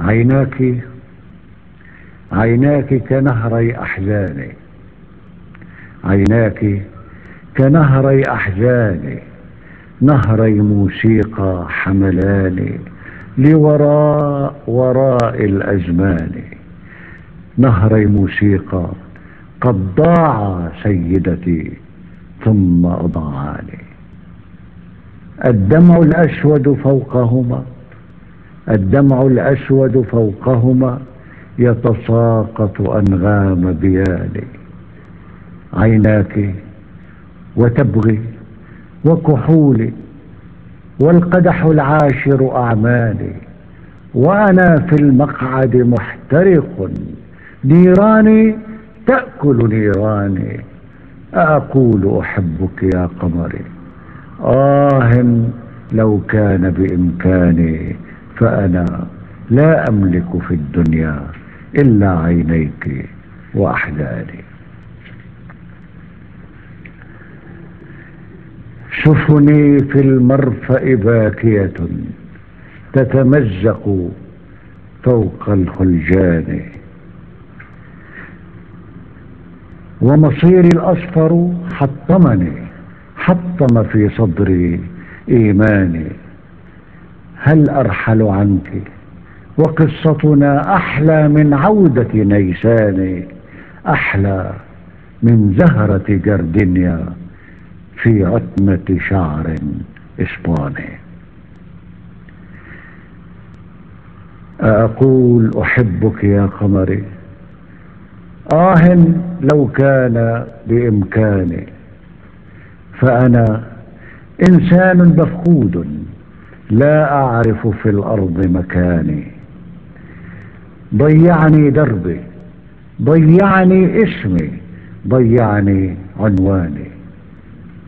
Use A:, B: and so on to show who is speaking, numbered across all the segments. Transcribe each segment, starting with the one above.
A: عيناك عيناك كنهري أحزاني. عيناك كنهري أحزاني نهري موسيقى حملاني لوراء وراء الأزمان. نهري موسيقى قد ضاع سيدتي ثم أضاعاني الدمع الأسود فوقهما الدمع الأسود فوقهما يتساقط أنغام بيالي. عيناك وتبغي وكحولي والقدح العاشر أعمالي. وأنا في المقعد محترق. نيراني تأكل نيراني. أقول أحبك يا قمري. آه لو كان بإمكاني فأنا لا أملك في الدنيا إلا عينيك وأحزاني سفني في المرفأ باكية تتمزق فوق الخلجان. ومصيري الأصفر حطمني حطم في صدري إيماني. هل أرحل عنك؟ وقصتنا أحلى من عودة نيسان أحلى من زهرة جردنيا في عتمة شعر إسباني أقول أحبك يا قمري آه لو كان بإمكاني فأنا إنسان مفقود. لا أعرف في الأرض مكاني. ضيعني دربي ضيعني اسمي ضيعني عنواني.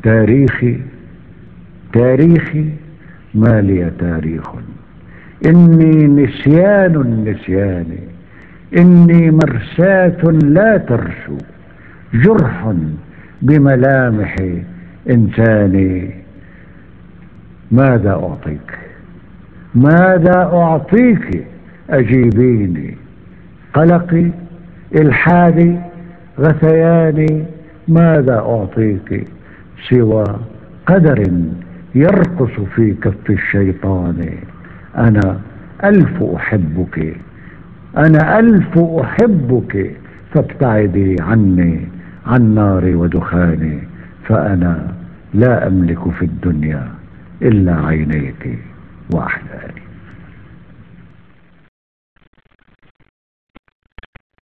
A: تاريخي تاريخي ما لي تاريخ. إني نسيان النسيان إني مرساة لا ترسو جرح بملامح إنساني. ماذا أعطيك؟ ماذا أعطيك؟ أجيبيني. قلقي إلحادي غثياني ماذا أعطيك؟ سوى قدر يرقص في كف الشيطان. أنا ألف أحبك. أنا ألف أحبك. فابتعدي عني عن ناري ودخاني. فأنا لا أملك في الدنيا. إلا عينيك وأحلامي